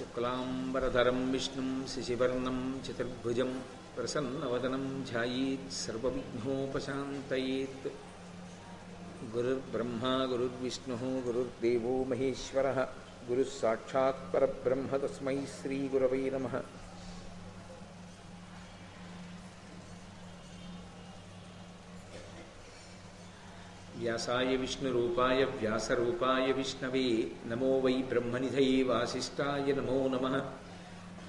శుక్లాంబరధరం విష్ణుం శశివర్ణం చతుర్భుజం ప్రసన్నవదనం ధ్యాయేత్ సర్వవిఘ్నోపశాంతయేత్. గురుర్బ్రహ్మా గురుర్విష్ణుः గురుర్దేవో మహేశ్వరः. గురుः సాక్షాత్ పరబ్రహ్మ తస్మై శ్రీగురవై నమः. व्यासाय विष्णुरूपाय व्यासरूपाय विष्णवे नमो वै ब्रह्मनिधये वासिष्ठाय नमो नमः।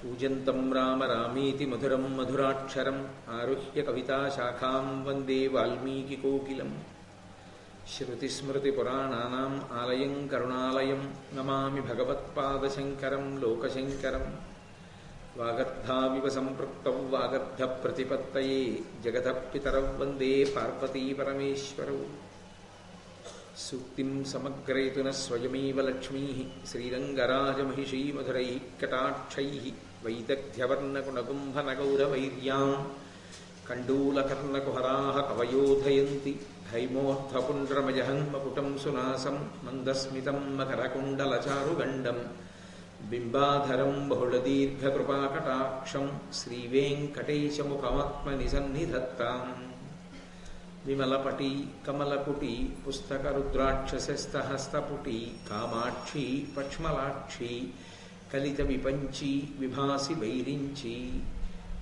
पूजन्तं राम रामेति मधुरं मधुराक्षरम् आरुह्य कविताशाखां वंदे स्मृति पुराणानां आलयं करुणालयं नमामि भगवत्पादशङ्करं लोकशङ्करम्। वागर्धाविव सम्पृक्तौ वागर्धप्रतिपत्तये जगतः पितरौ वंदे पार्वतीपरमेश्वरौ। సూక్తిం సమగ్రయతున స్వయమేవ లక్ష్మీ శ్రీరంగరాజమహిషీ మధురై కటాక్షై వైదగ్ధ్యవర్ణకుణగుంభనగౌరవైర్యాం కండూలకర్ణకుహరా కవయోధయంతి హైమోర్ధపుండ్రమజహన్మకుటం సునాసం మందస్మితం మకరకుండలచారుగండం బింబాధరం బహుళదీర్ఘకృపాకటాక్షం శ్రీవేంకటేశముఖమాత్మని సన్నిధత్తాం విమలపటి కమలపుటి పుస్తకరుద్రాక్షసస్తహస్తపుటి కామాక్షి పక్ష్మలాక్షి కలిత విపంచి విభాసి వైరించి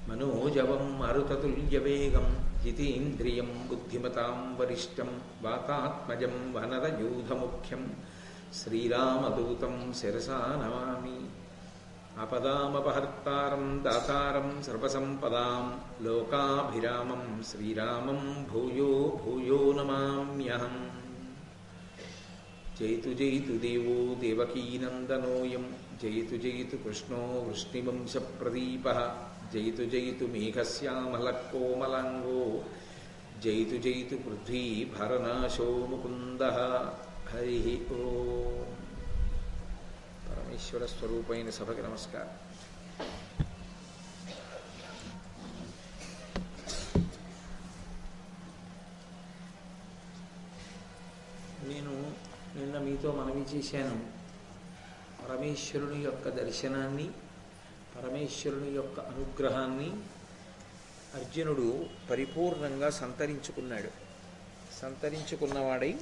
మనోజవం మరుతతుల్యవేగం జితేంద్రియం బుద్ధిమతాం వరిష్టం వాతాత్మజం వనరయూధముఖ్యం శ్రీరామదూతం శిరసా నమామి ఆపదామపహర్తారం దాతారం సర్వసంపదాం లోకాభిరామం శ్రీరామం భూయో భూయో నమామ్యహం. జయతు జయతు దేవో దేవకీనందనోయం జయతు జయతు కృష్ణో వృష్ణివంశప్రదీప జయతు జయతు మేఘశ్యామలకోమలాంగో జయతు జయతు పృథ్వీ భరనాశో ముకుంద హరి ఓ ఈశ్వర స్వరూపైన సభకి నమస్కారం. నేను నిన్న మీతో మనవి చేశాను. పరమేశ్వరుని యొక్క దర్శనాన్ని పరమేశ్వరుని యొక్క అనుగ్రహాన్ని అర్జునుడు పరిపూర్ణంగా సంతరించుకున్నాడు. సంతరించుకున్నవాడై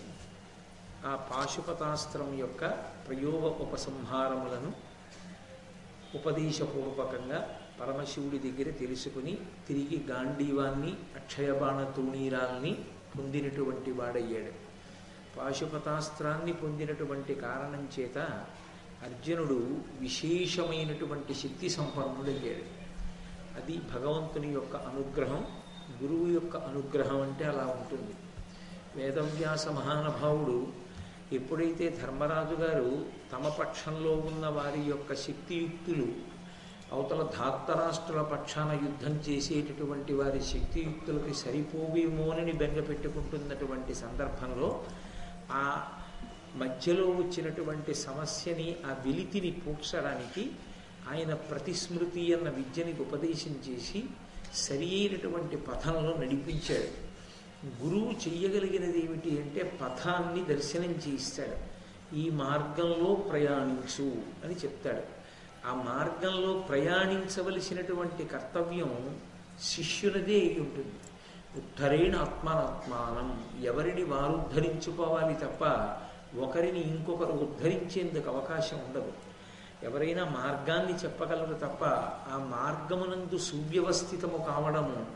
ఆ పాశుపతాస్త్రం యొక్క ప్రయోగ ఉపసంహారములను ఉపదేశపూర్వకంగా పరమశివుడి దగ్గర తెలుసుకుని తిరిగి గాంధీవాన్ని అక్షయబాణ తూణీరాల్ని పొందినటువంటి వాడయ్యాడు. పాశుపతాస్త్రాన్ని పొందినటువంటి కారణం చేత అర్జునుడు విశేషమైనటువంటి శక్తి సంపన్నుడయ్యాడు. అది భగవంతుని యొక్క అనుగ్రహం గురువు యొక్క అనుగ్రహం అంటే అలా ఉంటుంది. వేదవ్యాస మహానుభావుడు ఎప్పుడైతే ధర్మరాజు గారు తమ పక్షంలో ఉన్న వారి యొక్క శక్తియుక్తులు అవతల ధాత్తరాష్ట్రుల పక్షాన యుద్ధం చేసేటటువంటి వారి శక్తియుక్తులకి సరిపోవేమోనని బెంగపెట్టుకుంటున్నటువంటి సందర్భంలో ఆ మధ్యలో వచ్చినటువంటి సమస్యని ఆ వెలితిని పూక్షడానికి ఆయన ప్రతిస్మృతి అన్న విద్యని ఉపదేశం చేసి సరి అయినటువంటి పథంలో నడిపించాడు. గురువు చెయ్యగలిగినది ఏమిటి అంటే పథాన్ని దర్శనం చేయిస్తాడు. ఈ మార్గంలో ప్రయాణించు అని చెప్తాడు. ఆ మార్గంలో ప్రయాణించవలసినటువంటి కర్తవ్యం శిష్యునదే అయి ఉంటుంది. ఉత్తరేణ ఆత్మానాత్మానం. ఎవరిని వారు ఉద్ధరించుకోవాలి తప్ప ఒకరిని ఇంకొకరు ఉద్ధరించేందుకు అవకాశం ఉండదు. ఎవరైనా మార్గాన్ని చెప్పగలరు తప్ప ఆ మార్గమునందు సువ్యవస్థితము కావడము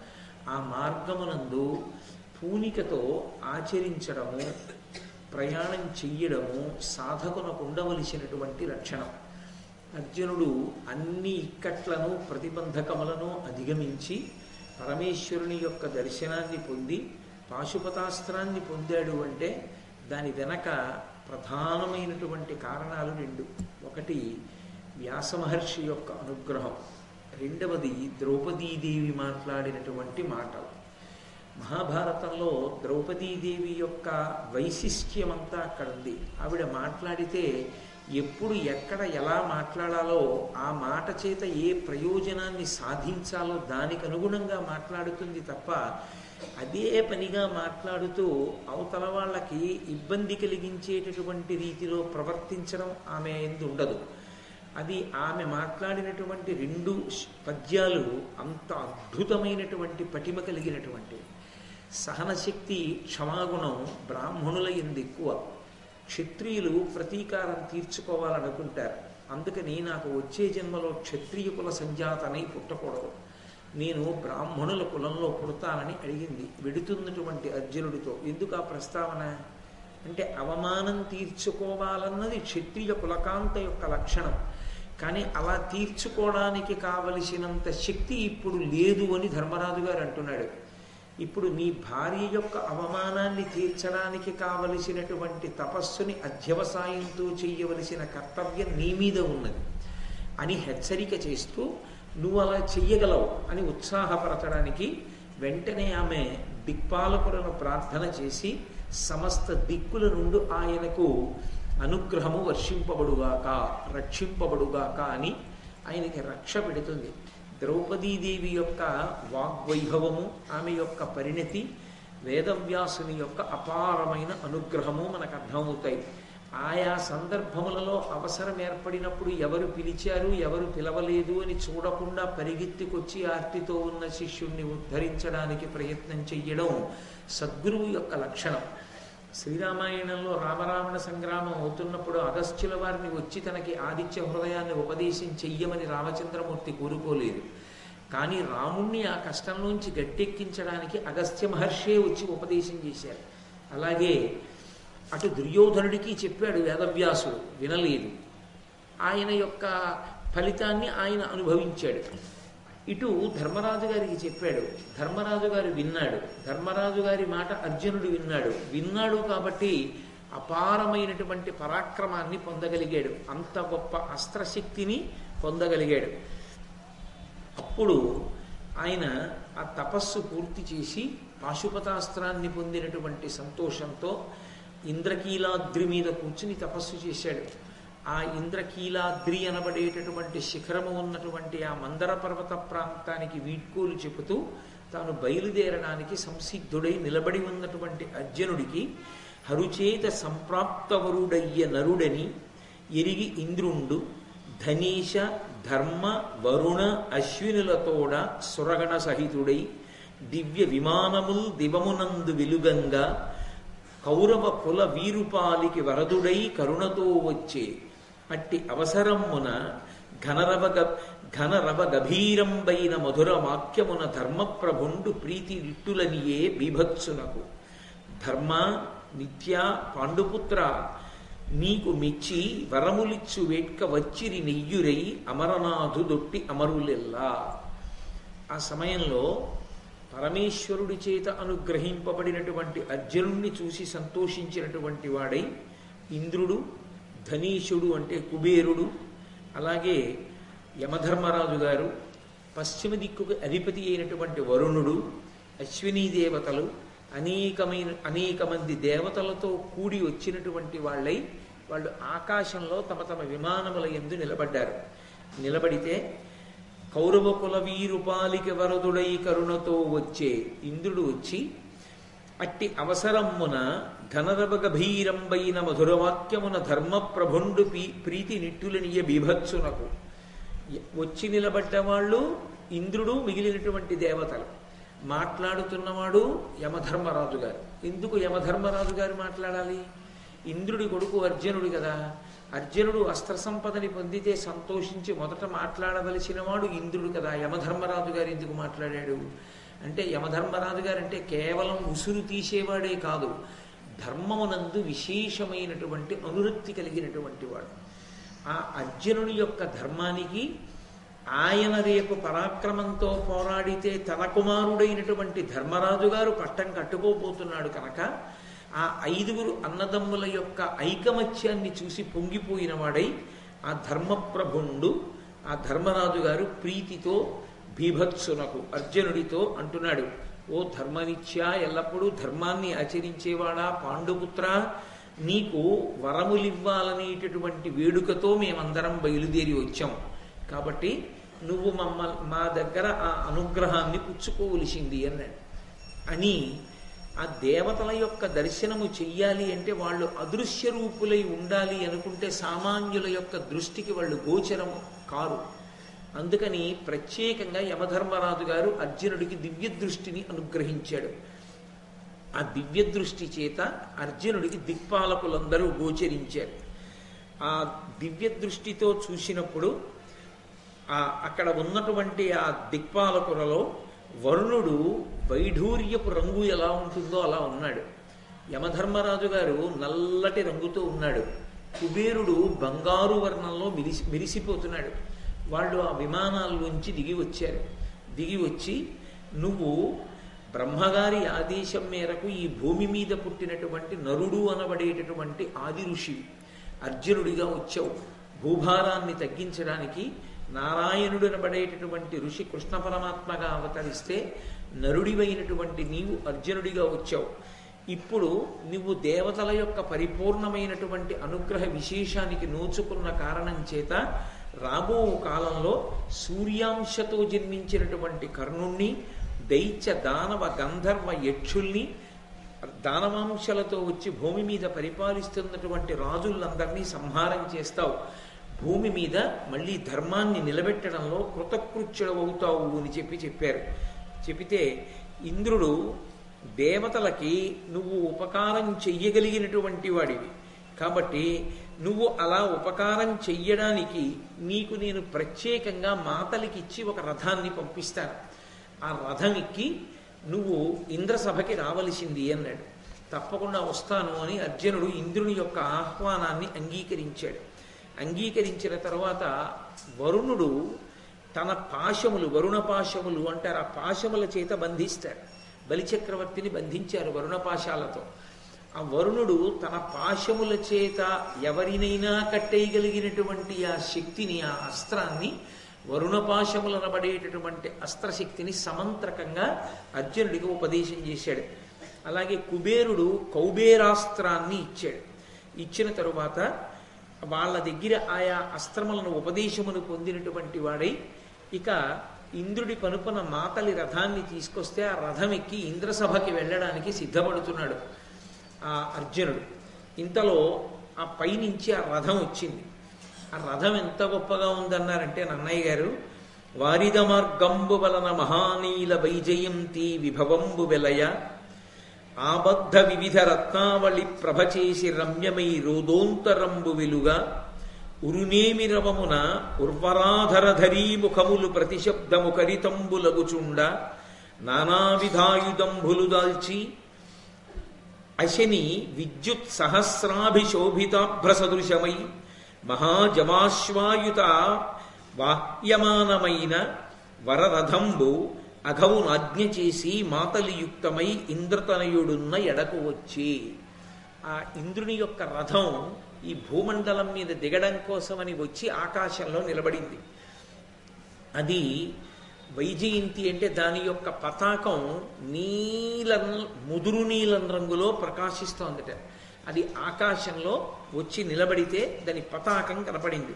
ఆ మార్గమునందు పూనికతో ఆచరించడము ప్రయాణం చెయ్యడము సాధకునకు ఉండవలసినటువంటి లక్షణం. అర్జునుడు అన్ని ఇక్కట్లను ప్రతిబంధకములను అధిగమించి పరమేశ్వరుని యొక్క దర్శనాన్ని పొంది పాశుపతాస్త్రాన్ని పొందాడు అంటే దాని వెనక ప్రధానమైనటువంటి కారణాలు రెండు. ఒకటి వ్యాసమహర్షి యొక్క అనుగ్రహం. రెండవది ద్రౌపదీదేవి మాట్లాడినటువంటి మాటలు. మహాభారతంలో ద్రౌపదీదేవి యొక్క వైశిష్ట్యం అంతా అక్కడ ఉంది ఆవిడ మాట్లాడితే ఎప్పుడు ఎక్కడ ఎలా మాట్లాడాలో ఆ మాట చేత ఏ ప్రయోజనాన్ని సాధించాలో దానికి అనుగుణంగా మాట్లాడుతుంది తప్ప అదే పనిగా మాట్లాడుతూ అవతల వాళ్ళకి ఇబ్బంది కలిగించేటటువంటి రీతిలో ప్రవర్తించడం ఆమె ఎందు ఉండదు. అది ఆమె మాట్లాడినటువంటి రెండు పద్యాలు అంత అద్భుతమైనటువంటి పటిమ కలిగినటువంటివి. సహనశక్తి క్షమాగుణం బ్రాహ్మణుల ఎందు ఎక్కువ క్షత్రియులు ప్రతీకారం తీర్చుకోవాలనుకుంటారు. అందుకని నాకు వచ్చే జన్మలో క్షత్రియ కుల సంజాతనై పుట్టకూడదు. నేను బ్రాహ్మణుల కులంలో పుడతానని అడిగింది వెడుతున్నటువంటి అర్జునుడితో. ఎందుకు ఆ ప్రస్తావన? అంటే అవమానం తీర్చుకోవాలన్నది క్షత్రియ కులకాంత యొక్క లక్షణం. కానీ అలా తీర్చుకోవడానికి కావలసినంత శక్తి ఇప్పుడు లేదు అని ధర్మరాజు గారు అంటున్నాడు. ఇప్పుడు నీ భార్య యొక్క అవమానాన్ని తీర్చడానికి కావలసినటువంటి తపస్సుని అధ్యవసాయంతో చేయవలసిన కర్తవ్యం నీ మీద ఉన్నది. అని హెచ్చరిక చేస్తూ నువ్వు అలా చెయ్యగలవు అని ఉత్సాహపరచడానికి వెంటనే ఆమె దిక్పాలకులను ప్రార్థన చేసి సమస్త దిక్కుల నుండి ఆయనకు అనుగ్రహము వర్షింపబడుగాక రక్షింపబడుగాక అని ఆయనకి రక్ష పెడుతుంది. ద్రౌపదీదేవి యొక్క వాగ్వైభవము ఆమె యొక్క పరిణతి వేదవ్యాసుని యొక్క అపారమైన అనుగ్రహము మనకు అర్థమవుతాయి. ఆయా సందర్భములలో అవసరం ఏర్పడినప్పుడు ఎవరు పిలిచారు ఎవరు పిలవలేదు అని చూడకుండా పరిగెత్తికొచ్చి ఆర్తితో ఉన్న శిష్యుణ్ణి ఉద్ధరించడానికి ప్రయత్నం చెయ్యడం సద్గురువు యొక్క లక్షణం. శ్రీరామాయణంలో రామరావణ సంగ్రామం అవుతున్నప్పుడు అగస్త్యుల వారిని వచ్చి తనకి ఆదిత్య హృదయాన్ని ఉపదేశం చెయ్యమని రామచంద్రమూర్తి కోరుకోలేదు. కానీ రాముణ్ణి ఆ కష్టంలోంచి గట్టెక్కించడానికి అగస్త్య మహర్షే వచ్చి ఉపదేశం చేశారు. అలాగే అటు దుర్యోధనుడికి చెప్పాడు వేదవ్యాసుడు వినలేదు. ఆయన యొక్క ఫలితాన్ని ఆయన అనుభవించాడు. ఇటు ధర్మరాజు గారికి చెప్పాడు ధర్మరాజు గారు విన్నాడు ధర్మరాజు గారి మాట అర్జునుడు విన్నాడు విన్నాడు కాబట్టి అపారమైనటువంటి పరాక్రమాన్ని పొందగలిగాడు అంత గొప్ప అస్త్రశక్తిని పొందగలిగాడు. అప్పుడు ఆయన ఆ తపస్సు పూర్తి చేసి పాశుపతాస్త్రాన్ని పొందినటువంటి సంతోషంతో ఇంద్రకీలాద్రి మీద కూర్చుని తపస్సు చేశాడు. ఆ ఇంద్రకీలాద్రి అనబడేటటువంటి శిఖరము ఉన్నటువంటి ఆ మందర పర్వత ప్రాంతానికి వీడ్కోలు చెబుతూ తాను బయలుదేరడానికి సంసిద్ధుడై నిలబడి ఉన్నటువంటి అర్జునుడికి హరుచేత సంప్రాప్తవరుడయ్య నరుడని ఎరిగి ఇంద్రుండు ధనీష ధర్మ వరుణ అశ్వినులతోడ సురగణ సహితుడై దివ్య విమానముల్ దివమునందు వెలుగంగా కౌరవ కుల వీరుపాలికి వరదుడై కరుణతో వచ్చే అట్టి అవసరమున ఘనరవ ఘనరవ గభీరంబైన మధుర వాక్యమున ధర్మప్రభుండు ప్రీతి ఇట్టులనియే బీభత్సునకు. ధర్మ నిత్య పాండుపుత్ర నీకు మెచ్చి వరములిచ్చు వేట్క వచ్చిరి నెయ్యురై అమరనాథు దొట్టి అమరులెల్లా. ఆ సమయంలో పరమేశ్వరుడి చేత అనుగ్రహింపబడినటువంటి అర్జునుణ్ణి చూసి సంతోషించినటువంటి వాడై ఇంద్రుడు ధనీషుడు అంటే కుబేరుడు అలాగే యమధర్మరాజు గారు పశ్చిమ దిక్కుకు అధిపతి అయినటువంటి వరుణుడు అశ్వినీ దేవతలు అనేకమైన అనేక మంది దేవతలతో కూడి వచ్చినటువంటి వాళ్ళై వాళ్ళు ఆకాశంలో తమ తమ విమానముల ఎందు నిలబడ్డారు. నిలబడితే కౌరవ కుల వీరుపాలిక వరదుడై కరుణతో వచ్చే ఇంద్రుడు వచ్చి అట్టి అవసరమున ఘనరవ గభీరంబైన మధురవాక్యమున ధర్మప్రభుండు పీ ప్రీతి నిట్టులనియ బీభత్సునకు. వచ్చి నిలబడ్డవాళ్ళు ఇంద్రుడు మిగిలినటువంటి దేవతలు. మాట్లాడుతున్నవాడు యమధర్మరాజు గారు. ఎందుకు యమధర్మరాజు గారు మాట్లాడాలి? ఇంద్రుడి కొడుకు అర్జునుడు కదా. అర్జునుడు అస్త్ర సంపదని పొందితే సంతోషించి మొదట మాట్లాడవలసిన వాడు ఇంద్రుడు కదా. యమధర్మరాజు గారు ఎందుకు మాట్లాడాడు? అంటే యమధర్మరాజు గారు అంటే కేవలం ఉసురు తీసేవాడే కాదు. ధర్మమునందు విశేషమైనటువంటి అనురక్తి కలిగినటువంటి వాడు. ఆ అర్జునుని యొక్క ధర్మానికి ఆయన రేపు పరాక్రమంతో పోరాడితే తన కుమారుడైనటువంటి ధర్మరాజు గారు పట్టం కట్టుకోబోతున్నాడు కనుక ఆ ఐదుగురు అన్నదమ్ముల యొక్క ఐకమత్యాన్ని చూసి పొంగిపోయిన వాడై ఆ ధర్మప్రభుండు ఆ ధర్మరాజు గారు ప్రీతితో బీభత్సునకు అర్జునుడితో అంటున్నాడు ఓ ధర్మనిత్యా ఎల్లప్పుడూ ధర్మాన్ని ఆచరించేవాడా పాండుపుత్ర? నీకు వరములివ్వాలనేటటువంటి వేడుకతో మేమందరం బయలుదేరి వచ్చాం. కాబట్టి నువ్వు మమ్మల్ మా దగ్గర ఆ అనుగ్రహాన్ని పుచ్చుకోవలసింది అన్నాడు. అని ఆ దేవతల యొక్క దర్శనము చెయ్యాలి అంటే వాళ్ళు అదృశ్య రూపులై ఉండాలి అనుకుంటే సామాన్యుల యొక్క దృష్టికి వాళ్ళు గోచరము కారు. అందుకని ప్రత్యేకంగా యమధర్మరాజు గారు అర్జునుడికి దివ్య దృష్టిని అనుగ్రహించాడు. ఆ దివ్య దృష్టి చేత అర్జునుడికి దిక్పాలకులందరూ గోచరించారు. ఆ దివ్య దృష్టితో చూసినప్పుడు ఆ అక్కడ ఉన్నటువంటి ఆ దిక్పాలకులలో వరుణుడు వైఢూర్యపు రంగు ఎలా ఉంటుందో అలా ఉన్నాడు. యమధర్మరాజు గారు నల్లటి రంగుతో ఉన్నాడు. కుబేరుడు బంగారు వర్ణంలో మిరిసి మెరిసిపోతున్నాడు. వాళ్ళు ఆ విమానాల్లోంచి దిగి వచ్చారు. దిగి వచ్చి నువ్వు బ్రహ్మగారి ఆదేశం మేరకు ఈ భూమి మీద పుట్టినటువంటి నరుడు అనబడేటటువంటి ఆది ఋషి అర్జునుడిగా వచ్చావు. భూభారాన్ని తగ్గించడానికి నారాయణుడు అనబడేటటువంటి ఋషి కృష్ణ పరమాత్మగా అవతరిస్తే నరుడివైనటువంటి నీవు అర్జునుడిగా వచ్చావు. ఇప్పుడు నువ్వు దేవతల యొక్క పరిపూర్ణమైనటువంటి అనుగ్రహ విశేషానికి నోచుకున్న కారణం చేత రాబో కాలంలో సూర్యాంశతో జన్మించినటువంటి కర్ణుణ్ణి దైత్య దానవ గంధర్వ యక్షుల్ని దానవాంశలతో వచ్చి భూమి మీద పరిపాలిస్తున్నటువంటి రాజులందరినీ సంహారం చేస్తావు. భూమి మీద మళ్ళీ ధర్మాన్ని నిలబెట్టడంలో కృతకృత్యుడవుతావు అని చెప్పి చెప్పారు. చెబితే ఇంద్రుడు దేవతలకి నువ్వు ఉపకారం చెయ్యగలిగినటువంటి వాడివి. కాబట్టి నువ్వు అలా ఉపకారం చెయ్యడానికి నీకు నేను ప్రత్యేకంగా మాతలికి ఇచ్చి ఒక రథాన్ని పంపిస్తాను. ఆ రథం ఎక్కి నువ్వు ఇంద్రసభకి రావలసింది అన్నాడు. తప్పకుండా వస్తాను అని అర్జునుడు ఇంద్రుని యొక్క ఆహ్వానాన్ని అంగీకరించాడు. అంగీకరించిన తర్వాత వరుణుడు తన పాశములు వరుణ పాశములు అంటారు ఆ పాశముల చేత బంధిస్తాడు. బలిచక్రవర్తిని బంధించారు వరుణ పాశాలతో. ఆ వరుణుడు తన పాశముల చేత ఎవరినైనా కట్టేయగలిగినటువంటి ఆ శక్తిని ఆ అస్త్రాన్ని వరుణ పాశములనబడేటటువంటి అస్త్రశక్తిని సమంత్రకంగా అర్జునుడికి ఉపదేశం చేశాడు. అలాగే కుబేరుడు కౌబేరాస్త్రాన్ని ఇచ్చాడు. ఇచ్చిన తరువాత వాళ్ళ దగ్గర ఆయా అస్త్రములను ఉపదేశమును పొందినటువంటి వాడై ఇక ఇంద్రుడి పనుపన మాతలి రథాన్ని తీసుకొస్తే ఆ రథం ఎక్కి ఇంద్రసభకి వెళ్ళడానికి సిద్ధపడుతున్నాడు. ఆ అర్జునుడు. ఇంతలో ఆ పైనుంచి ఆ రథం వచ్చింది. ఆ రథం ఎంత గొప్పగా ఉందన్నారంటే నన్నయ్య గారు వారిద మార్గంబు వలన మహానీల వైజయంతి విభవంబు వెలయ. ఆబద్ధ వివిధ రత్నావళి ప్రభ చేసి రమ్యమై రోదోంతరంబు వెలుగా. ఉరునేమి రవమున ఉర్వరాధరధరీ ముఖములు ప్రతిశబ్దము కరితంబులగుచుండ నానావిధాయుధంబులు దాల్చి అశని విద్యుత్ సహస్రాభిశోభితాభ్రసదృశమై మహాజమాశ్వాయుత వాహ్యమానమైన వరరథంబు అఘవునాజ్ఞ చేసి మాతలియుక్తమై ఇంద్రతనయుడున్న ఎడకు వచ్చి. ఆ ఇంద్రుని యొక్క రథం ఈ భూమండలం మీద దిగడం కోసమని వచ్చి ఆకాశంలో నిలబడింది. అది వైజయంతి అంటే దాని యొక్క పతాకం నీలం ముదురు నీలం రంగులో ప్రకాశిస్తోందట. అది ఆకాశంలో వచ్చి నిలబడితే దాని పతాకం కనపడింది.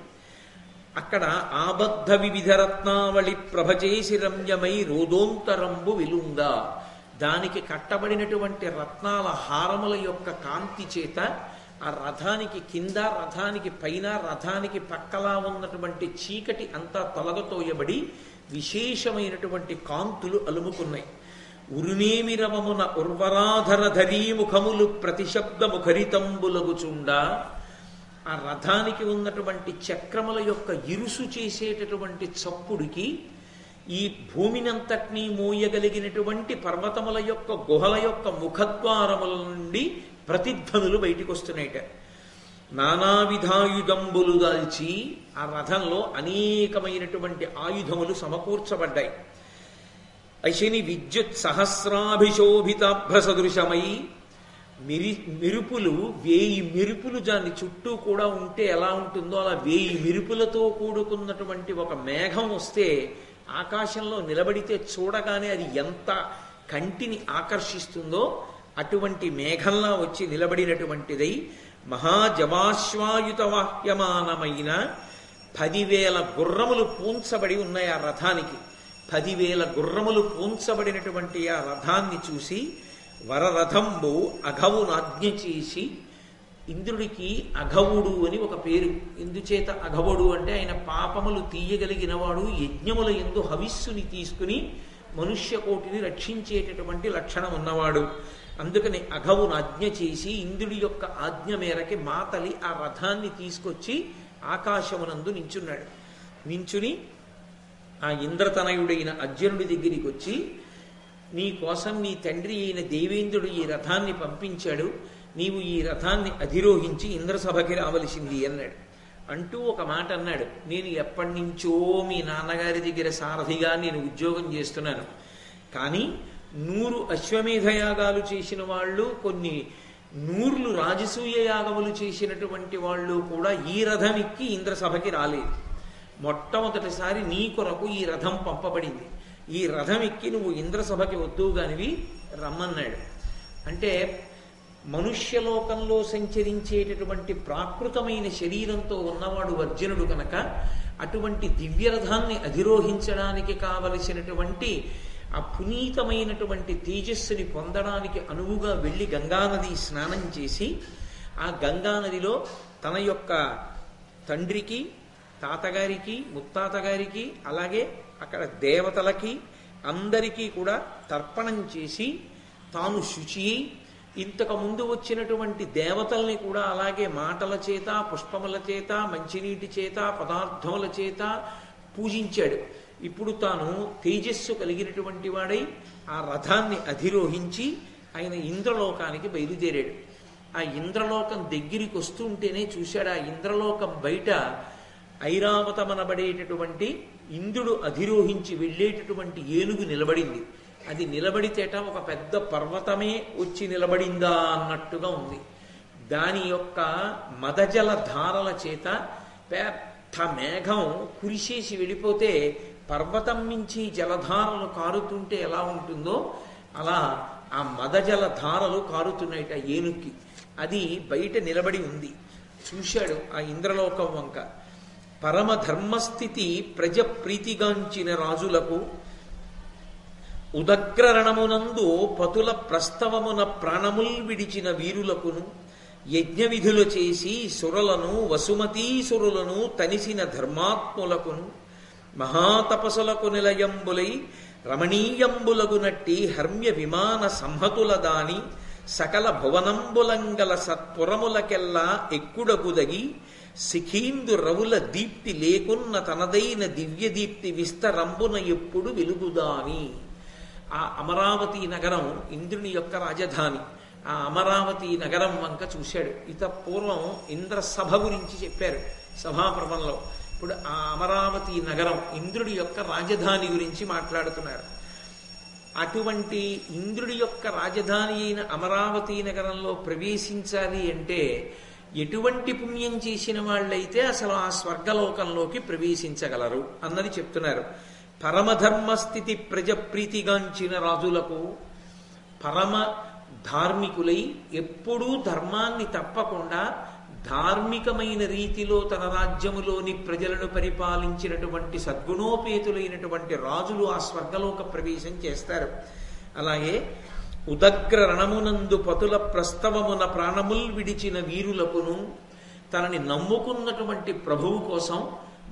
అక్కడ ఆబద్ధ వివిధ రత్నావళి ప్రభచేసి రమ్యమై రోదోంతరంబు విలుంగ దానికి కట్టబడినటువంటి రత్నాల హారముల యొక్క కాంతి చేత ఆ రథానికి కింద రథానికి పైన రథానికి పక్కలా ఉన్నటువంటి చీకటి అంతా తొలగతోయబడి విశేషమైనటువంటి కాంతులు అలుముకున్నాయి. ఉరునేమి రమమున ఉర్వరాధర ధరీముఖములు ప్రతిశబ్దముఖరితంబులగుచుండా ఆ రథానికి ఉన్నటువంటి చక్రముల యొక్క ఇరుసు చేసేటటువంటి చప్పుడికి ఈ భూమినంతటినీ మోయగలిగినటువంటి పర్వతముల యొక్క గుహల యొక్క ముఖద్వారముల నుండి ప్రతిధ్వనులు బయటికి వస్తున్నాయిట నానావిధాయుధంబులు దాల్చి ఆ రథంలో అనేకమైనటువంటి ఆయుధములు సమకూర్చబడ్డాయి. అశని విద్యుత్ సహస్రాభిశోభితాభ్రసదృశమై మిరి మెరుపులు వేయి మెరుపులు దాని చుట్టూ కూడా ఉంటే ఎలా ఉంటుందో అలా వేయి మెరుపులతో కూడుకున్నటువంటి ఒక మేఘం వస్తే ఆకాశంలో నిలబడితే చూడగానే అది ఎంత కంటిని ఆకర్షిస్తుందో అటువంటి మేఘంలా వచ్చి నిలబడినటువంటిదై మహాజవాశ్వాయుత వాహ్యమానమైన పదివేల గుర్రములు పూంచబడి ఉన్నాయి ఆ రథానికి. పదివేల గుర్రములు పూంచబడినటువంటి ఆ రథాన్ని చూసి వరరథంబు అఘవునాజ్ఞ చేసి ఇంద్రుడికి అఘవుడు అని ఒక పేరు. ఇందుచేత అఘవుడు అంటే ఆయన పాపములు తీయగలిగినవాడు యజ్ఞముల ఎందు హవిస్సుని తీసుకుని మనుష్య కోటిని రక్షించేటటువంటి లక్షణం ఉన్నవాడు. అందుకని అఘవును ఆజ్ఞ చేసి ఇంద్రుడి యొక్క ఆజ్ఞ మేరకి మాతలి ఆ రథాన్ని తీసుకొచ్చి ఆకాశమునందు నించున్నాడు. నించుని ఆ ఇంద్రతనయుడైన అర్జునుడి దగ్గరికి వచ్చి నీ కోసం నీ తండ్రి అయిన దేవేంద్రుడు ఈ రథాన్ని పంపించాడు. నీవు ఈ రథాన్ని అధిరోహించి ఇంద్రసభకి రావలసింది అన్నాడు. అంటూ ఒక మాట అన్నాడు. నేను ఎప్పటి నుంచో మీ నాన్నగారి దగ్గర సారథిగా నేను ఉద్యోగం చేస్తున్నాను. కానీ నూరు అశ్వమేధ యాగాలు చేసిన వాళ్ళు కొన్ని నూర్లు రాజసూయ యాగములు చేసినటువంటి వాళ్ళు కూడా ఈ రథం ఎక్కి ఇంద్రసభకి రాలేదు. మొట్టమొదటిసారి నీ కొరకు ఈ రథం పంపబడింది. ఈ రథం ఎక్కి నువ్వు ఇంద్రసభకి వద్దు గానివి రమ్మన్నాడు. అంటే మనుష్యలోకంలో సంచరించేటటువంటి ప్రాకృతమైన శరీరంతో ఉన్నవాడు అర్జునుడు కనుక అటువంటి దివ్యరథాన్ని అధిరోహించడానికి కావలసినటువంటి ఆ పునీతమైనటువంటి తేజస్సుని పొందడానికి అనువుగా వెళ్ళి గంగానది స్నానం చేసి ఆ గంగానదిలో తన యొక్క తండ్రికి తాతగారికి ముత్తాతగారికి అలాగే అక్కడ దేవతలకి అందరికీ కూడా తర్పణం చేసి తాను శుచి అయి ఇంతకు ముందు వచ్చినటువంటి దేవతల్ని కూడా అలాగే మాటల చేత పుష్పముల చేత మంచినీటి చేత పదార్థముల చేత పూజించాడు. ఇప్పుడు తాను తేజస్సు కలిగినటువంటి వాడై ఆ రథాన్ని అధిరోహించి ఆయన ఇంద్రలోకానికి బయలుదేరాడు. ఆ ఇంద్రలోకం దగ్గరికి వస్తుంటేనే చూశాడు. ఆ ఇంద్రలోకం బయట ఐరావతమనబడేటటువంటి ఇంద్రుడు అధిరోహించి వెళ్ళేటటువంటి ఏనుగు నిలబడింది. అది నిలబడితేట ఒక పెద్ద పర్వతమే వచ్చి నిలబడిందా అన్నట్టుగా ఉంది. దాని యొక్క మదజల ధారల చేత పెద్ద మేఘం కురిసేసి వెళ్ళిపోతే పర్వతం నుంచి జలధారలు కారుతుంటే ఎలా ఉంటుందో అలా ఆ మదజల ధారలు కారుతున్నాయిట ఏనుక్కి. అది బయట నిలబడి ఉంది. చూశాడు ఆ ఇంద్రలోకం వంక. పరమ ధర్మస్థితి ప్రజ ప్రీతిగాంచిన రాజులకు ఉదగ్రరణమునందు పతుల ప్రస్తవమున ప్రాణముల్ విడిచిన వీరులకును యజ్ఞ విధులు చేసి సురలను వసుమతీసురులను తనిసిన ధర్మాత్ములకును మహాతపసులకు నిలయంబులై రమణీయంబులగునట్టి హర్మ్య విమాన సంహతుల దాని సకల భువనంబులంగల సత్పురములకెల్లా ఎక్కుడగుదగి సిఖీందు రవుల దీప్తి లేకున్న తనదైన దివ్య దీప్తి విస్తరంబున ఎప్పుడు వెలుగుదాని. ఆ అమరావతి నగరం ఇంద్రుని యొక్క రాజధాని. ఆ అమరావతి నగరం వంక చూశాడు. ఇత పూర్వం ఇంద్ర సభ గురించి చెప్పారు సభాప్రభంలో ఇప్పుడు ఆ అమరావతి నగరం ఇంద్రుడి యొక్క రాజధాని గురించి మాట్లాడుతున్నారు. అటువంటి ఇంద్రుడి యొక్క రాజధాని అయిన అమరావతి నగరంలో ప్రవేశించాలి అంటే ఎటువంటి పుణ్యం చేసిన వాళ్ళైతే అసలు ఆ స్వర్గలోకంలోకి ప్రవేశించగలరు అన్నది చెప్తున్నారు. పరమధర్మస్థితి ప్రజప్రీతిగాంచిన రాజులకు పరమ ధార్మికులై ఎప్పుడూ ధర్మాన్ని తప్పకుండా ధార్మికమైన రీతిలో తన రాజ్యములోని ప్రజలను పరిపాలించినటువంటి సద్గుణోపేతులైనటువంటి రాజులు ఆ స్వర్గలోక ప్రవేశం చేస్తారు. అలాగే ఉదగ్ర రణమునందు పతుల ప్రస్తవమున ప్రాణముల్ విడిచిన వీరులకును తనని నమ్ముకున్నటువంటి ప్రభువు కోసం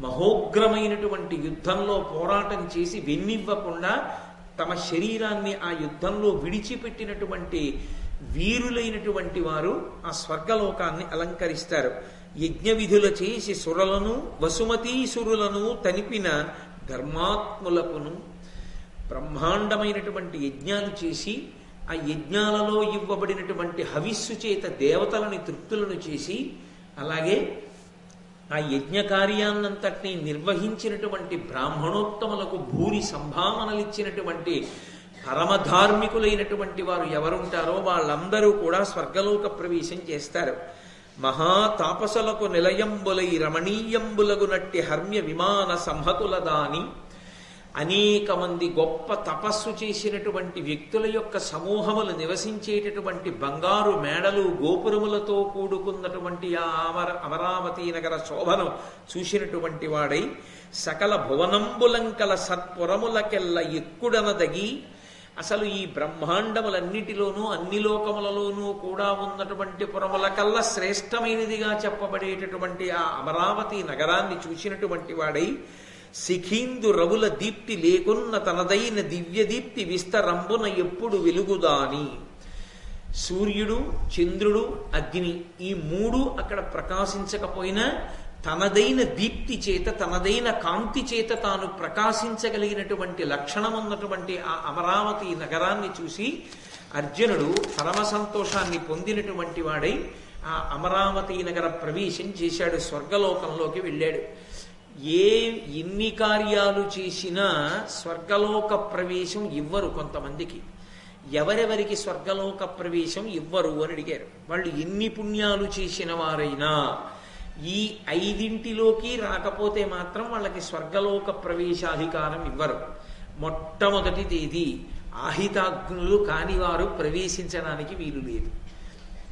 మహోగ్రమైనటువంటి యుద్ధంలో పోరాటం చేసి వెన్నివ్వకుండా తమ శరీరాన్ని ఆ యుద్ధంలో విడిచిపెట్టినటువంటి వీరులైనటువంటి వారు ఆ స్వర్గలోకాన్ని అలంకరిస్తారు. యజ్ఞ విధుల చేసి సురలను వసుమతీసురులను తనిపిన ధర్మాత్ములకును బ్రహ్మాండమైనటువంటి యజ్ఞాలు చేసి ఆ యజ్ఞాలలో ఇవ్వబడినటువంటి హవిస్సు చేత దేవతలని తృప్తులను చేసి అలాగే ఆ యజ్ఞ కార్యాన్నంతటినీ నిర్వహించినటువంటి బ్రాహ్మణోత్తములకు భూరి సంభావనలిచ్చినటువంటి పరమధార్మికులైనటువంటి వారు ఎవరుంటారో వాళ్ళందరూ కూడా స్వర్గలోక ప్రవేశం చేస్తారు. మహాతాపసులకు నిలయంబులై రమణీయంబులగునట్టి హర్మ్య విమాన సంహకుల దాని అనేక మంది గొప్ప తపస్సు చేసినటువంటి వ్యక్తుల యొక్క సమూహములు నివసించేటటువంటి బంగారు మేడలు గోపురములతో కూడుకున్నటువంటి ఆ అమర అమరావతి నగర శోభను చూసినటువంటి వాడై సకల భువనంబులంకల సత్పురములకెల్ల ఎక్కుడనదగి అసలు ఈ బ్రహ్మాండములన్నిటిలోనూ అన్ని లోకములలోనూ కూడా ఉన్నటువంటి పురముల కల్లా శ్రేష్టమైనదిగా చెప్పబడేటటువంటి ఆ అమరావతి నగరాన్ని చూసినటువంటి వాడై సిఖీందు రవుల దీప్తి లేకున్న తనదైన దివ్య దీప్తి విస్తరంబున ఎప్పుడు వెలుగుదాని. సూర్యుడు చంద్రుడు అగ్ని ఈ మూడు అక్కడ ప్రకాశించకపోయినా తనదైన దీప్తి చేత తనదైన కాంతి చేత తాను ప్రకాశించగలిగినటువంటి లక్షణం ఉన్నటువంటి ఆ అమరావతి నగరాన్ని చూసి అర్జునుడు పరమ సంతోషాన్ని పొందినటువంటి వాడై ఆ అమరావతి నగర ప్రవేశం చేశాడు స్వర్గలోకంలోకి వెళ్ళాడు. ఏ ఎన్ని కార్యాలు చేసినా స్వర్గలోక ప్రవేశం ఇవ్వరు కొంతమందికి. ఎవరెవరికి స్వర్గలోక ప్రవేశం ఇవ్వరు అని అడిగారు. వాళ్ళు ఎన్ని పుణ్యాలు చేసిన వారైనా ఈ ఐదింటిలోకి రాకపోతే మాత్రం వాళ్ళకి స్వర్గలోక ప్రవేశాధికారం ఇవ్వరు. మొట్టమొదటి తేదీ ఆహితాగ్నులు కాని వారు ప్రవేశించడానికి వీలు లేదు.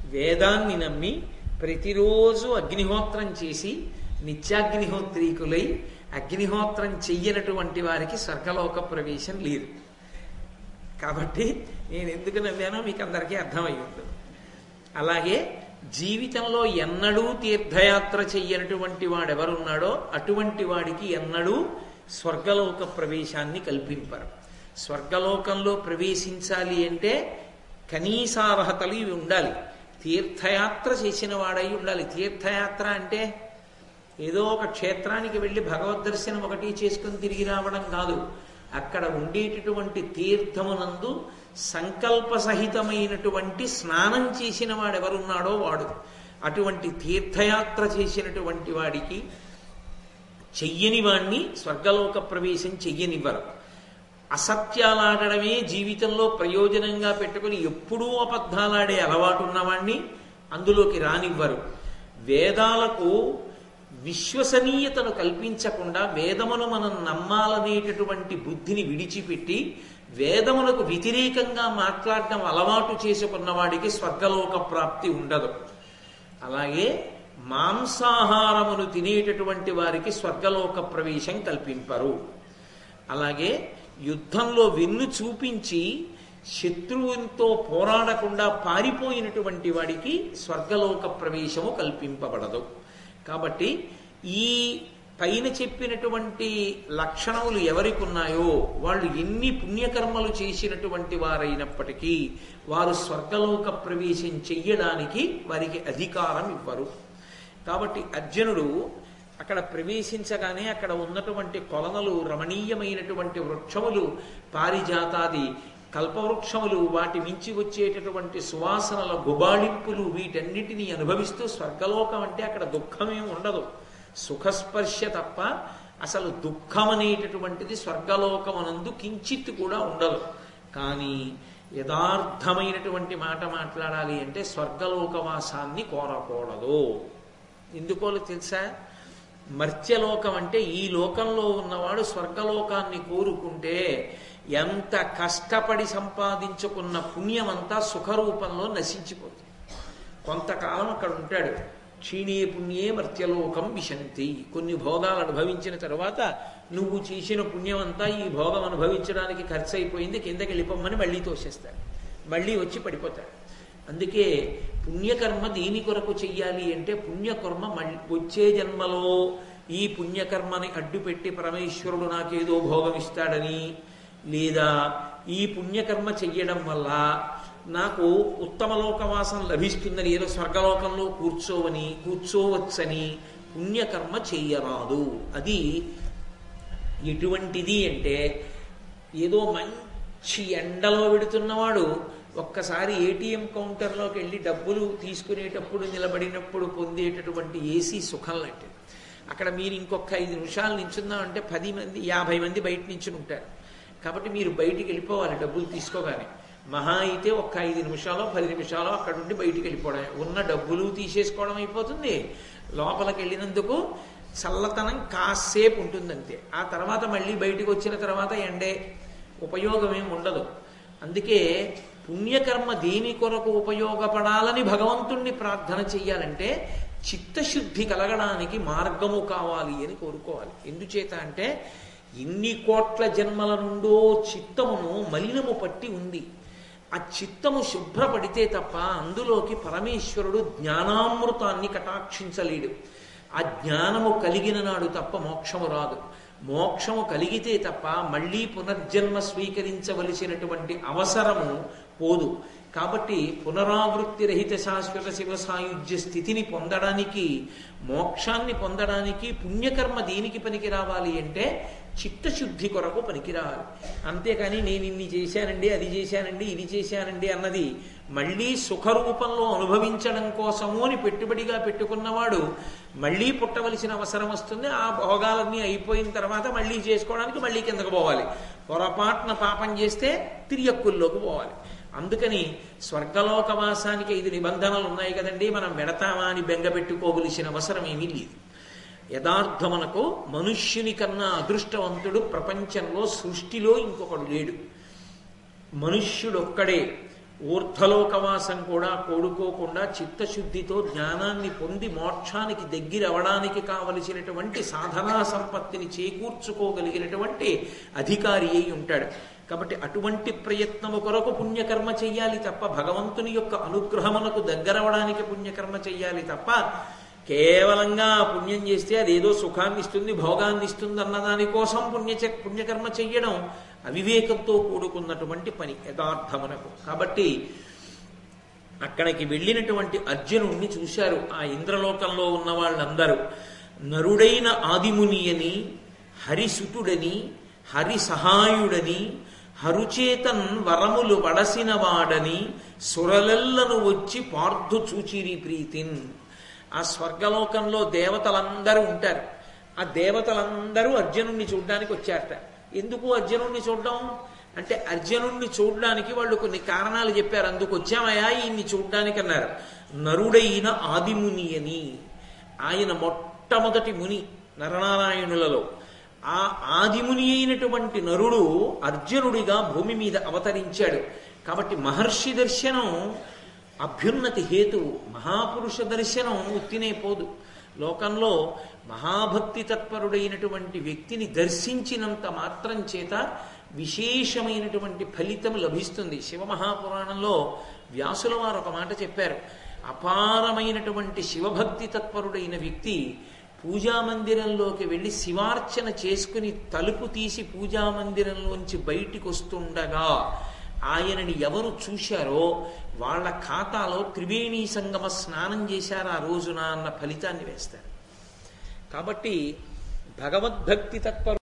వేదాన్ని నమ్మి ప్రతిరోజు అగ్నిహోత్రం చేసి నిత్యాగ్నిహోత్రీకులై అగ్నిహోత్రం చెయ్యనటువంటి వారికి స్వర్గలోక ప్రవేశం లేదు. కాబట్టి నేను ఎందుకు నమ్మానో మీకు అందరికీ అర్థమై ఉంటుంది అలాగే జీవితంలో ఎన్నడూ తీర్థయాత్ర చెయ్యనటువంటి వాడెవరున్నాడో అటువంటి వాడికి ఎన్నడూ స్వర్గలోక ప్రవేశాన్ని కల్పింపరు. స్వర్గలోకంలో ప్రవేశించాలి అంటే కనీసార్హతలు ఇవి ఉండాలి. తీర్థయాత్ర చేసిన వాడై ఉండాలి. తీర్థయాత్ర అంటే ఏదో ఒక క్షేత్రానికి వెళ్ళి భగవద్ దర్శనం ఒకటి చేసుకుని తిరిగి రావడం కాదు. అక్కడ ఉండేటటువంటి తీర్థమునందు సంకల్ప సహితమైనటువంటి స్నానం చేసిన వాడెవరున్నాడో వాడు. అటువంటి తీర్థయాత్ర చేసినటువంటి వాడికి చెయ్యని వాణ్ణి స్వర్గలోక ప్రవేశం చెయ్యనివ్వరు. అసత్యాలాడడమే జీవితంలో ప్రయోజనంగా పెట్టుకుని ఎప్పుడూ అబద్ధాలాడే అలవాటు ఉన్నవాణ్ణి అందులోకి రానివ్వరు. వేదాలకు విశ్వసనీయతను కల్పించకుండా వేదమును మనం నమ్మాలనేటటువంటి బుద్ధిని విడిచిపెట్టి వేదములకు వ్యతిరేకంగా మాట్లాడడం అలవాటు చేసుకున్న వాడికి స్వర్గలోక ప్రాప్తి ఉండదు. అలాగే మాంసాహారమును తినేటటువంటి వారికి స్వర్గలోక ప్రవేశం కల్పింపరు. అలాగే యుద్ధంలో వెన్ను చూపించి శత్రువుతో పోరాడకుండా పారిపోయినటువంటి వాడికి స్వర్గలోక ప్రవేశము కల్పింపబడదు. కాబట్టి ఈ పైన చెప్పినటువంటి లక్షణములు ఎవరికి ఉన్నాయో వాళ్ళు ఎన్ని పుణ్యకర్మలు చేసినటువంటి వారైనప్పటికీ వారు స్వర్గలోక ప్రవేశం చెయ్యడానికి వారికి అధికారం ఇవ్వరు. కాబట్టి అర్జునుడు అక్కడ ప్రవేశించగానే అక్కడ ఉన్నటువంటి కొలనలు రమణీయమైనటువంటి వృక్షములు పారిజాతాది కల్పవృక్షములు వాటి మించి వచ్చేటటువంటి సువాసనల గుబాళింపులు వీటన్నిటినీ అనుభవిస్తూ స్వర్గలోకం అంటే అక్కడ దుఃఖమేమి ఉండదు. సుఖస్పర్శ తప్ప అసలు దుఃఖం అనేటటువంటిది స్వర్గలోకమనందు కించిత్ కూడా ఉండదు. కానీ యథార్థమైనటువంటి మాట మాట్లాడాలి అంటే స్వర్గలోకవాసాన్ని కోరకూడదు. ఎందుకో తెలుసా? మర్త్యలోకం అంటే ఈ లోకంలో ఉన్నవాడు స్వర్గలోకాన్ని కోరుకుంటే ఎంత కష్టపడి సంపాదించుకున్న పుణ్యమంతా సుఖరూపంలో నశించిపోతుంది. కొంతకాలం అక్కడ ఉంటాడు క్షీణే పుణ్యే మర్త్యలోకం విశంతి. కొన్ని భోగాలు అనుభవించిన తర్వాత నువ్వు చేసిన పుణ్యమంతా ఈ భోగం అనుభవించడానికి ఖర్చు అయిపోయింది కిందకి వెళ్ళిపోమని మళ్ళీ తోసేస్తాడు మళ్ళీ వచ్చి పడిపోతాడు అందుకే పుణ్యకర్మ దేని కొరకు చెయ్యాలి అంటే పుణ్యకర్మ వచ్చే జన్మలో ఈ పుణ్యకర్మని అడ్డుపెట్టి పరమేశ్వరుడు నాకేదో భోగం ఇస్తాడని లేదా ఈ పుణ్యకర్మ చెయ్యడం వల్ల నాకు ఉత్తమ లోకవాసం లభిస్తుందని ఏదో స్వర్గలోకంలో కూర్చోవని కూర్చోవచ్చని పుణ్యకర్మ చెయ్యరాదు అది ఎటువంటిది అంటే ఏదో మంచి ఎండలో పెడుతున్నవాడు ఒక్కసారి ఏటీఎం కౌంటర్లోకి వెళ్ళి డబ్బులు తీసుకునేటప్పుడు నిలబడినప్పుడు పొందేటటువంటి ఏసీ సుఖం లాంటిది. అక్కడ మీరు ఇంకొక ఐదు నిమిషాలు నించుందామంటే పది మంది యాభై మంది బయట నించుని ఉంటారు. కాబట్టి మీరు బయటికి వెళ్ళిపోవాలి డబ్బులు తీసుకోగానే. మహా అయితే ఒక్క ఐదు నిమిషాలు పది నిమిషాలు అక్కడ నుండి బయటికి వెళ్ళిపోవడం ఉన్న డబ్బులు తీసేసుకోవడం అయిపోతుంది. లోపలికి వెళ్ళినందుకు చల్లతనం కాసేపు ఉంటుందంతే. ఆ తర్వాత మళ్ళీ బయటికి వచ్చిన తర్వాత ఎండే ఉపయోగం ఏమి ఉండదు. అందుకే పుణ్యకర్మ దేని కొరకు ఉపయోగపడాలని భగవంతుణ్ణి ప్రార్థన చెయ్యాలంటే చిత్తశుద్ధి కలగడానికి మార్గము కావాలి అని కోరుకోవాలి. ఎందుచేత అంటే ఎన్ని కోట్ల జన్మల నుండో చిత్తమును మలినము పట్టి ఉంది. ఆ చిత్తము శుభ్రపడితే తప్ప అందులోకి పరమేశ్వరుడు జ్ఞానామృతాన్ని కటాక్షించలేడు. ఆ జ్ఞానము కలిగిన నాడు తప్ప మోక్షము రాదు. మోక్షము కలిగితే తప్ప మళ్ళీ పునర్జన్మ స్వీకరించవలసినటువంటి అవసరము పోదు. కాబట్టి పునరావృత్తి రహిత శాశ్వత శివ సాయుధ్య స్థితిని పొందడానికి మోక్షాన్ని పొందడానికి పుణ్యకర్మ దేనికి పనికి రావాలి అంటే చిత్తశుద్ధి కొరకు పనికిరావాలి అంతేకాని నేను ఇన్ని చేశానండి అది చేశానండి ఇది చేశానండి అన్నది మళ్ళీ సుఖరూపంలో అనుభవించడం కోసము అని పెట్టుబడిగా పెట్టుకున్నవాడు మళ్ళీ పుట్టవలసిన అవసరం వస్తుంది ఆ భోగాలన్నీ అయిపోయిన తర్వాత మళ్ళీ చేసుకోవడానికి మళ్ళీ కిందకు పోవాలి. పొరపాటున పాపం చేస్తే తిరియక్కుల్లోకి పోవాలి. అందుకని స్వర్గలోకవాసానికి ఐదు నిబంధనలు ఉన్నాయి కదండి మనం వెడతామా అని బెంగ అవసరం ఏమీ లేదు. యథార్థమునకు మనుష్యుని కన్నా అదృష్టవంతుడు ప్రపంచంలో సృష్టిలో ఇంకొకడు లేడు. మనుష్యుడొక్కడే ఊర్ధలోకవాసం కూడా కోడుకోకుండా చిత్తశుద్ధితో జ్ఞానాన్ని పొంది మోక్షానికి దగ్గరవడానికి కావలసినటువంటి సాధనా సంపత్తిని చేకూర్చుకోగలిగినటువంటి అధికారి అయి ఉంటాడు. కాబట్టి అటువంటి ప్రయత్నము కొరకు పుణ్యకర్మ చెయ్యాలి తప్ప భగవంతుని యొక్క అనుగ్రహమునకు దగ్గరవడానికి పుణ్యకర్మ చెయ్యాలి తప్ప కేవలంగా పుణ్యం చేస్తే అదేదో సుఖాన్ని ఇస్తుంది భోగాన్ని ఇస్తుంది అన్నదాని కోసం పుణ్య పుణ్యకర్మ చెయ్యడం అవివేకంతో కూడుకున్నటువంటి పని యథార్థమునకు. కాబట్టి అక్కడికి వెళ్ళినటువంటి అర్జునుణ్ణి చూశారు. ఆ ఇంద్రలోకంలో ఉన్న వాళ్ళందరూ. నరుడైన ఆదిముని అని హరిసుతుడని హరి సహాయుడని హరుచేతన్ వరములు వడసిన వాడని సురలెల్లను వచ్చి పార్థు చూచిరి ప్రీతిన్. ఆ స్వర్గలోకంలో దేవతలందరూ ఉంటారు. ఆ దేవతలందరూ అర్జునుణ్ణి చూడడానికి వచ్చారట. ఎందుకు అర్జునుణ్ణి చూడడం? అంటే అర్జునుణ్ణి చూడడానికి వాళ్ళు కొన్ని కారణాలు చెప్పారు. అందుకు వచ్చామయ్యా ఈయన్ని చూడడానికి అన్నారు. నరుడైన ఆదిముని అని. ఆయన మొట్టమొదటి ముని నరనారాయణులలో. ఆ ఆదిముని అయినటువంటి నరుడు అర్జునుడిగా భూమి మీద అవతరించాడు. కాబట్టి మహర్షి దర్శనం అభ్యున్నతి హేతువు మహాపురుష దర్శనం ఉత్తినే పోదు. లోకంలో మహాభక్తి తత్పరుడైనటువంటి వ్యక్తిని దర్శించినంత మాత్రం చేత విశేషమైనటువంటి ఫలితం లభిస్తుంది. శివమహాపురాణంలో వ్యాసుల వారు ఒక మాట చెప్పారు. అపారమైనటువంటి శివభక్తి తత్పరుడైన వ్యక్తి పూజామందిరంలోకి వెళ్ళి శివార్చన చేసుకుని తలుపు తీసి పూజామందిరంలోంచి బయటికి వస్తుండగా ఆయనని ఎవరు చూశారో వాళ్ళ ఖాతాలో త్రివేణీ సంగమ స్నానం చేశారు ఆ రోజున అన్న ఫలితాన్ని వేస్తారు. కాబట్టి భగవద్భక్తి తత్పరు